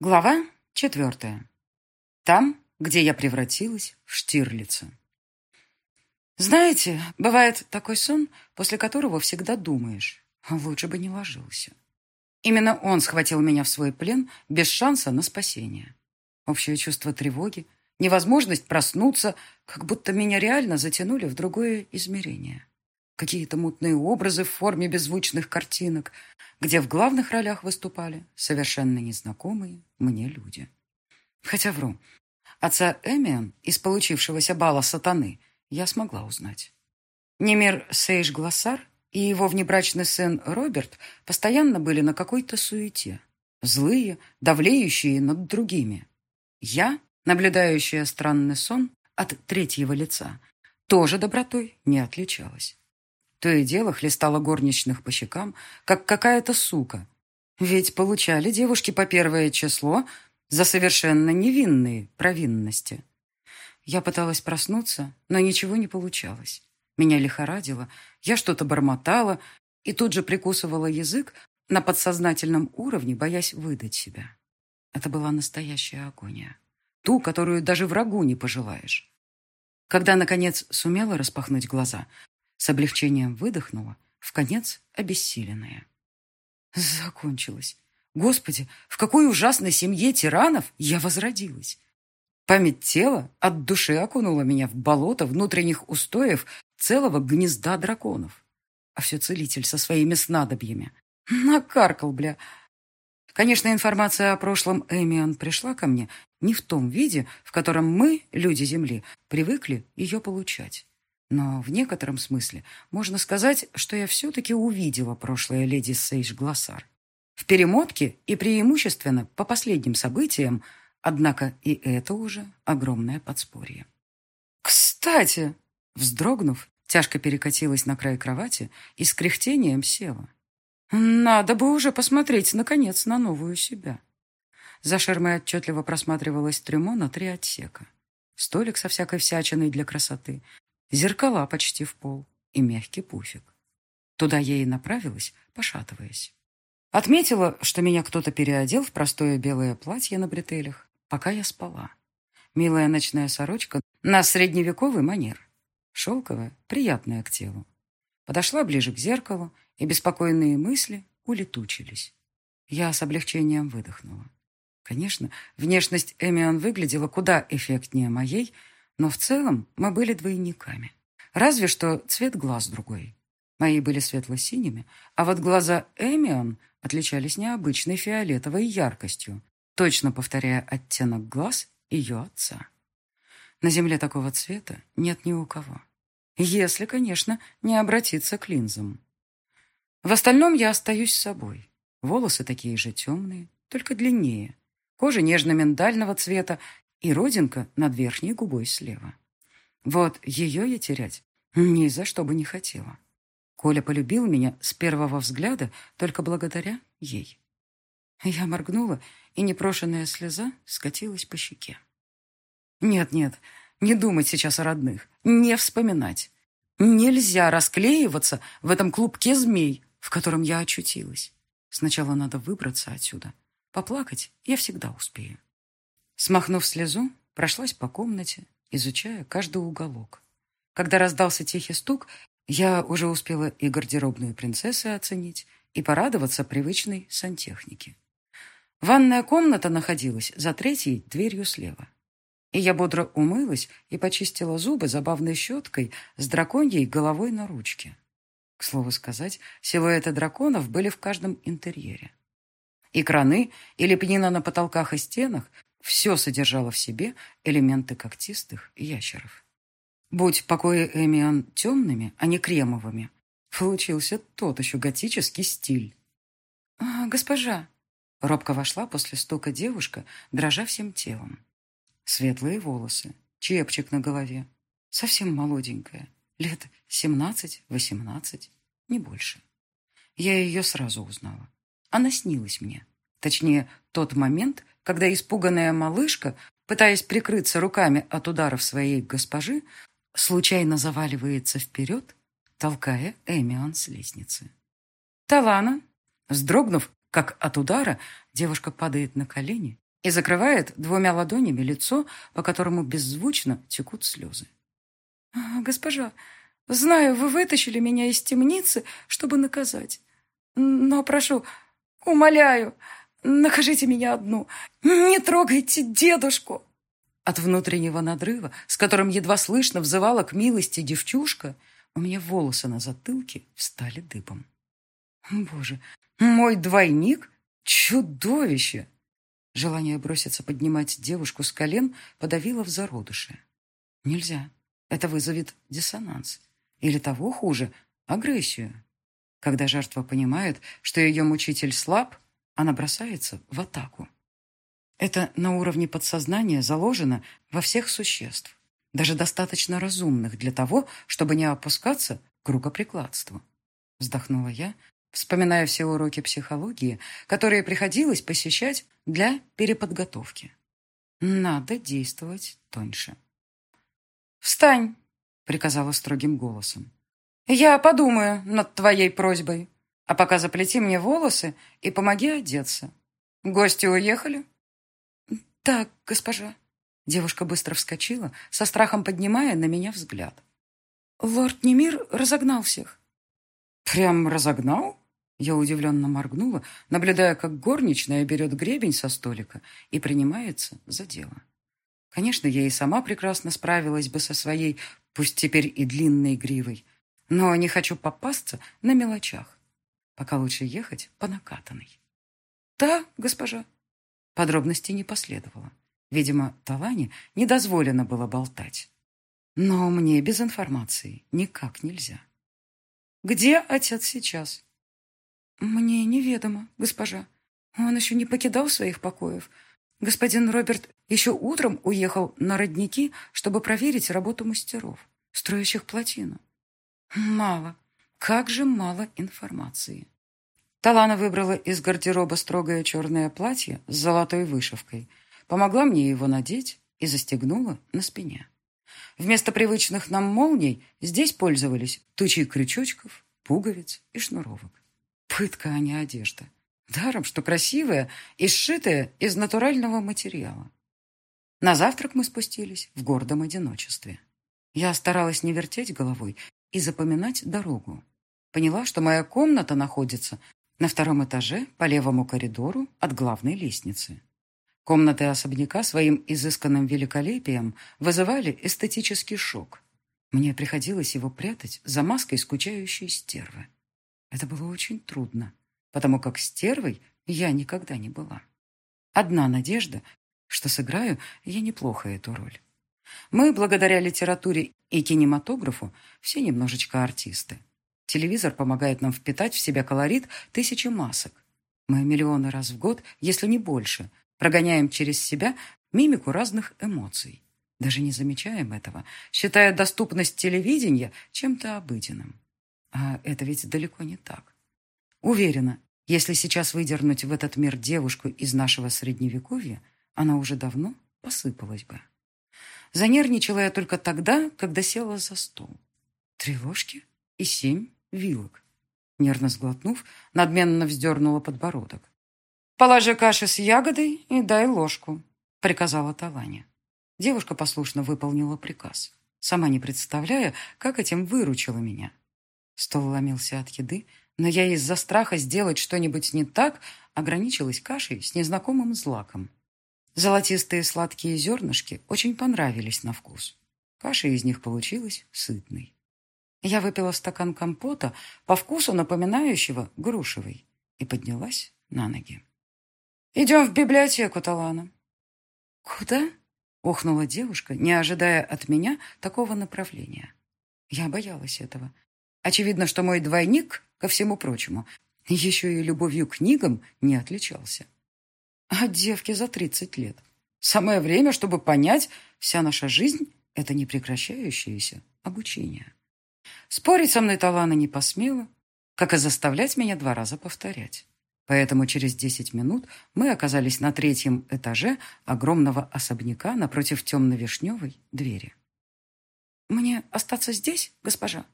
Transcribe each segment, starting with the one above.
Глава четвертая. Там, где я превратилась в Штирлица. Знаете, бывает такой сон, после которого всегда думаешь, лучше бы не ложился. Именно он схватил меня в свой плен без шанса на спасение. Общее чувство тревоги, невозможность проснуться, как будто меня реально затянули в другое измерение. Какие-то мутные образы в форме беззвучных картинок, где в главных ролях выступали совершенно незнакомые мне люди. Хотя вру. Отца Эмиан из получившегося бала сатаны я смогла узнать. Немир Сейш Глассар и его внебрачный сын Роберт постоянно были на какой-то суете. Злые, давлеющие над другими. Я, наблюдающая странный сон от третьего лица, тоже добротой не отличалась. То и дело хлестала горничных по щекам, как какая-то сука. Ведь получали девушки по первое число за совершенно невинные провинности. Я пыталась проснуться, но ничего не получалось. Меня лихорадило, я что-то бормотала и тут же прикусывала язык на подсознательном уровне, боясь выдать себя. Это была настоящая агония. Ту, которую даже врагу не пожелаешь. Когда, наконец, сумела распахнуть глаза, с облегчением выдохнула, в конец обессиленная. Закончилось. Господи, в какой ужасной семье тиранов я возродилась. Память тела от души окунула меня в болото внутренних устоев целого гнезда драконов. А все целитель со своими снадобьями. Накаркал, бля. Конечно, информация о прошлом Эмиан пришла ко мне не в том виде, в котором мы, люди Земли, привыкли ее получать. Но в некотором смысле можно сказать, что я все-таки увидела прошлое леди Сейдж Глоссар. В перемотке и преимущественно по последним событиям, однако и это уже огромное подспорье. «Кстати!» Вздрогнув, тяжко перекатилась на край кровати и с кряхтением села. «Надо бы уже посмотреть, наконец, на новую себя». За ширмой отчетливо просматривалась трюмо на три отсека. Столик со всякой всячиной для красоты, зеркала почти в пол и мягкий пуфик. Туда я и направилась, пошатываясь. Отметила, что меня кто-то переодел в простое белое платье на бретелях, пока я спала. Милая ночная сорочка на средневековый манер. Шелковая, приятная к телу. Подошла ближе к зеркалу, и беспокойные мысли улетучились. Я с облегчением выдохнула. Конечно, внешность Эмион выглядела куда эффектнее моей, но в целом мы были двойниками. Разве что цвет глаз другой. Мои были светло-синими, а вот глаза Эмион отличались необычной фиолетовой яркостью, точно повторяя оттенок глаз ее отца. На земле такого цвета нет ни у кого. Если, конечно, не обратиться к линзам. В остальном я остаюсь собой. Волосы такие же темные, только длиннее. Кожа нежно-миндального цвета и родинка над верхней губой слева. Вот ее я терять ни за что бы не хотела. Коля полюбил меня с первого взгляда только благодаря ей. Я моргнула, и непрошенная слеза скатилась по щеке. Нет-нет, не думать сейчас о родных, не вспоминать. Нельзя расклеиваться в этом клубке змей, в котором я очутилась. Сначала надо выбраться отсюда. Поплакать я всегда успею. Смахнув слезу, прошлась по комнате, изучая каждый уголок. Когда раздался тихий стук, я уже успела и гардеробную принцессы оценить, и порадоваться привычной сантехнике. Ванная комната находилась за третьей дверью слева. И я бодро умылась и почистила зубы забавной щеткой с драконьей головой на ручке. К слову сказать, силуэты драконов были в каждом интерьере. И краны, и лепнина на потолках и стенах все содержало в себе элементы когтистых ящеров. Будь покои Эмиан темными, а не кремовыми, получился тот еще готический стиль. «А, «Госпожа!» — робко вошла после стука девушка, дрожа всем телом. Светлые волосы, чепчик на голове, совсем молоденькая, лет семнадцать-восемнадцать, не больше. Я ее сразу узнала. Она снилась мне. Точнее, тот момент, когда испуганная малышка, пытаясь прикрыться руками от ударов своей госпожи, случайно заваливается вперед, толкая Эмион с лестницы. Талана, вздрогнув, как от удара, девушка падает на колени и закрывает двумя ладонями лицо, по которому беззвучно текут слезы. «А, «Госпожа, знаю, вы вытащили меня из темницы, чтобы наказать. Но прошу, умоляю, накажите меня одну. Не трогайте дедушку!» От внутреннего надрыва, с которым едва слышно взывала к милости девчушка, у меня волосы на затылке встали дыбом. «Боже, мой двойник — чудовище!» Желание броситься поднимать девушку с колен подавило в зародыше. «Нельзя. Это вызовет диссонанс. Или того хуже — агрессию. Когда жертва понимает, что ее мучитель слаб, она бросается в атаку. Это на уровне подсознания заложено во всех существ, даже достаточно разумных для того, чтобы не опускаться к рукоприкладству. Вздохнула я, вспоминая все уроки психологии, которые приходилось посещать для переподготовки. Надо действовать тоньше. «Встань!» — приказала строгим голосом. «Я подумаю над твоей просьбой, а пока заплети мне волосы и помоги одеться. Гости уехали?» «Так, госпожа». Девушка быстро вскочила, со страхом поднимая на меня взгляд. «Лорд Немир разогнал всех». «Прям разогнал?» Я удивленно моргнула, наблюдая, как горничная берет гребень со столика и принимается за дело. Конечно, я и сама прекрасно справилась бы со своей, пусть теперь и длинной гривой, но не хочу попасться на мелочах. Пока лучше ехать по накатанной. «Да, госпожа». Подробностей не последовало. Видимо, Талане не дозволено было болтать. Но мне без информации никак нельзя. «Где отец сейчас?» «Мне неведомо, госпожа. Он еще не покидал своих покоев. Господин Роберт еще утром уехал на родники, чтобы проверить работу мастеров, строящих плотину. Мало. Как же мало информации. Талана выбрала из гардероба строгое черное платье с золотой вышивкой, помогла мне его надеть и застегнула на спине. Вместо привычных нам молний здесь пользовались тучей крючочков, пуговиц и шнуровок. Пытка, а не одежда. Даром, что красивая и сшитая из натурального материала. На завтрак мы спустились в гордом одиночестве. Я старалась не вертеть головой и запоминать дорогу. Поняла, что моя комната находится на втором этаже по левому коридору от главной лестницы. Комнаты особняка своим изысканным великолепием вызывали эстетический шок. Мне приходилось его прятать за маской скучающей стервы. Это было очень трудно, потому как стервой я никогда не была. Одна надежда, что сыграю я неплохо эту роль. Мы, благодаря литературе и кинематографу, все немножечко артисты. Телевизор помогает нам впитать в себя колорит тысячи масок. Мы миллионы раз в год, если не больше, прогоняем через себя мимику разных эмоций. Даже не замечаем этого, считая доступность телевидения чем-то обыденным. А это ведь далеко не так. Уверена, если сейчас выдернуть в этот мир девушку из нашего средневековья, она уже давно посыпалась бы. Занервничала я только тогда, когда села за стол. Три ложки и семь вилок. Нервно сглотнув, надменно вздернула подбородок. «Положи каши с ягодой и дай ложку», — приказала Таланя. Девушка послушно выполнила приказ, сама не представляя, как этим выручила меня. Стол ломился от еды, но я из-за страха сделать что-нибудь не так ограничилась кашей с незнакомым злаком. Золотистые сладкие зернышки очень понравились на вкус. Каша из них получилась сытной. Я выпила стакан компота, по вкусу напоминающего грушевый, и поднялась на ноги. «Идем в библиотеку, Талана». «Куда?» — охнула девушка, не ожидая от меня такого направления. Я боялась этого, Очевидно, что мой двойник, ко всему прочему, еще и любовью к книгам не отличался. А девке за тридцать лет. Самое время, чтобы понять, вся наша жизнь — это непрекращающееся обучение. Спорить со мной Талана не посмела, как и заставлять меня два раза повторять. Поэтому через десять минут мы оказались на третьем этаже огромного особняка напротив темно-вишневой двери. «Мне остаться здесь, госпожа?»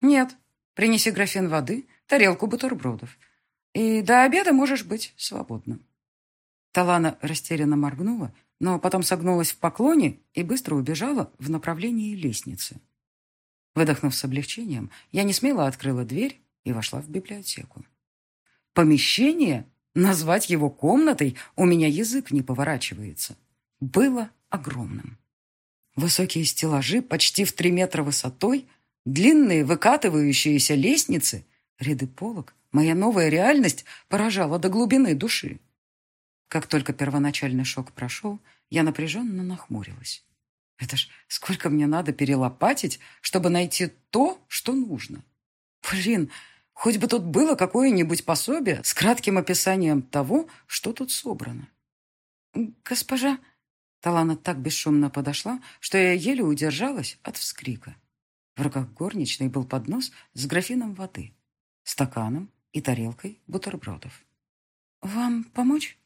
«Нет. Принеси графин воды, тарелку бутербродов. И до обеда можешь быть свободным». Талана растерянно моргнула, но потом согнулась в поклоне и быстро убежала в направлении лестницы. Выдохнув с облегчением, я не смело открыла дверь и вошла в библиотеку. Помещение? Назвать его комнатой у меня язык не поворачивается. Было огромным. Высокие стеллажи почти в три метра высотой, длинные выкатывающиеся лестницы, ряды полок. Моя новая реальность поражала до глубины души. Как только первоначальный шок прошел, я напряженно нахмурилась. Это ж сколько мне надо перелопатить, чтобы найти то, что нужно. Блин, хоть бы тут было какое-нибудь пособие с кратким описанием того, что тут собрано. Госпожа... Талана так бесшумно подошла, что я еле удержалась от вскрика. В руках горничной был поднос с графином воды, стаканом и тарелкой бутербродов. «Вам помочь?»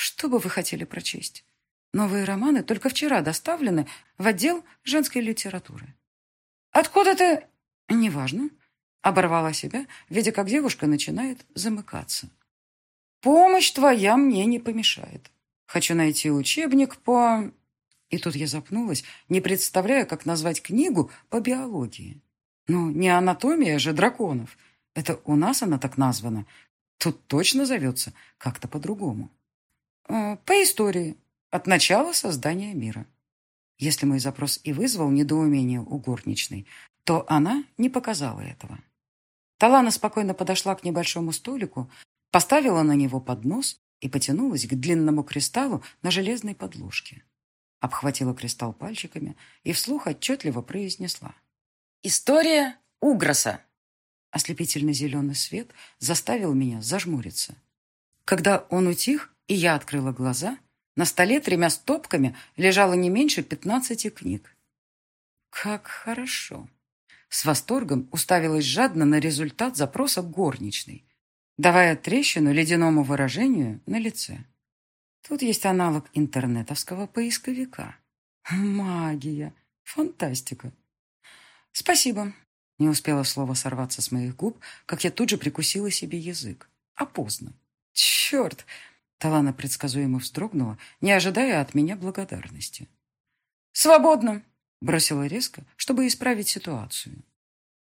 Что бы вы хотели прочесть? Новые романы только вчера доставлены в отдел женской литературы. Откуда ты... Неважно. Оборвала себя, видя, как девушка начинает замыкаться. Помощь твоя мне не помешает. Хочу найти учебник по... И тут я запнулась, не представляя, как назвать книгу по биологии. Ну, не анатомия же драконов. Это у нас она так названа. Тут точно зовется как-то по-другому. Э, по истории. От начала создания мира. Если мой запрос и вызвал недоумение у горничной, то она не показала этого. Талана спокойно подошла к небольшому столику, поставила на него поднос и потянулась к длинному кристаллу на железной подложке. Обхватила кристалл пальчиками и вслух отчетливо произнесла. «История Угроса!» Ослепительно зеленый свет заставил меня зажмуриться. Когда он утих, и я открыла глаза. На столе тремя стопками лежало не меньше пятнадцати книг. Как хорошо. С восторгом уставилась жадно на результат запроса горничной, давая трещину ледяному выражению на лице. Тут есть аналог интернетовского поисковика. Магия. Фантастика. Спасибо. Не успела слово сорваться с моих губ, как я тут же прикусила себе язык. А поздно. Черт! Талана предсказуемо вздрогнула, не ожидая от меня благодарности. «Свободно!» — бросила резко, чтобы исправить ситуацию.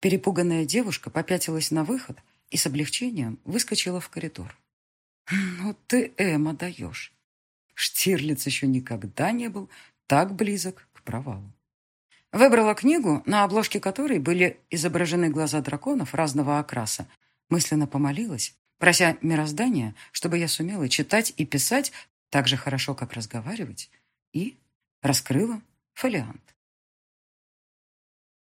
Перепуганная девушка попятилась на выход и с облегчением выскочила в коридор. «Ну ты, Эма, даешь!» Штирлиц еще никогда не был так близок к провалу. Выбрала книгу, на обложке которой были изображены глаза драконов разного окраса, мысленно помолилась прося мироздания, чтобы я сумела читать и писать так же хорошо, как разговаривать, и раскрыла фолиант.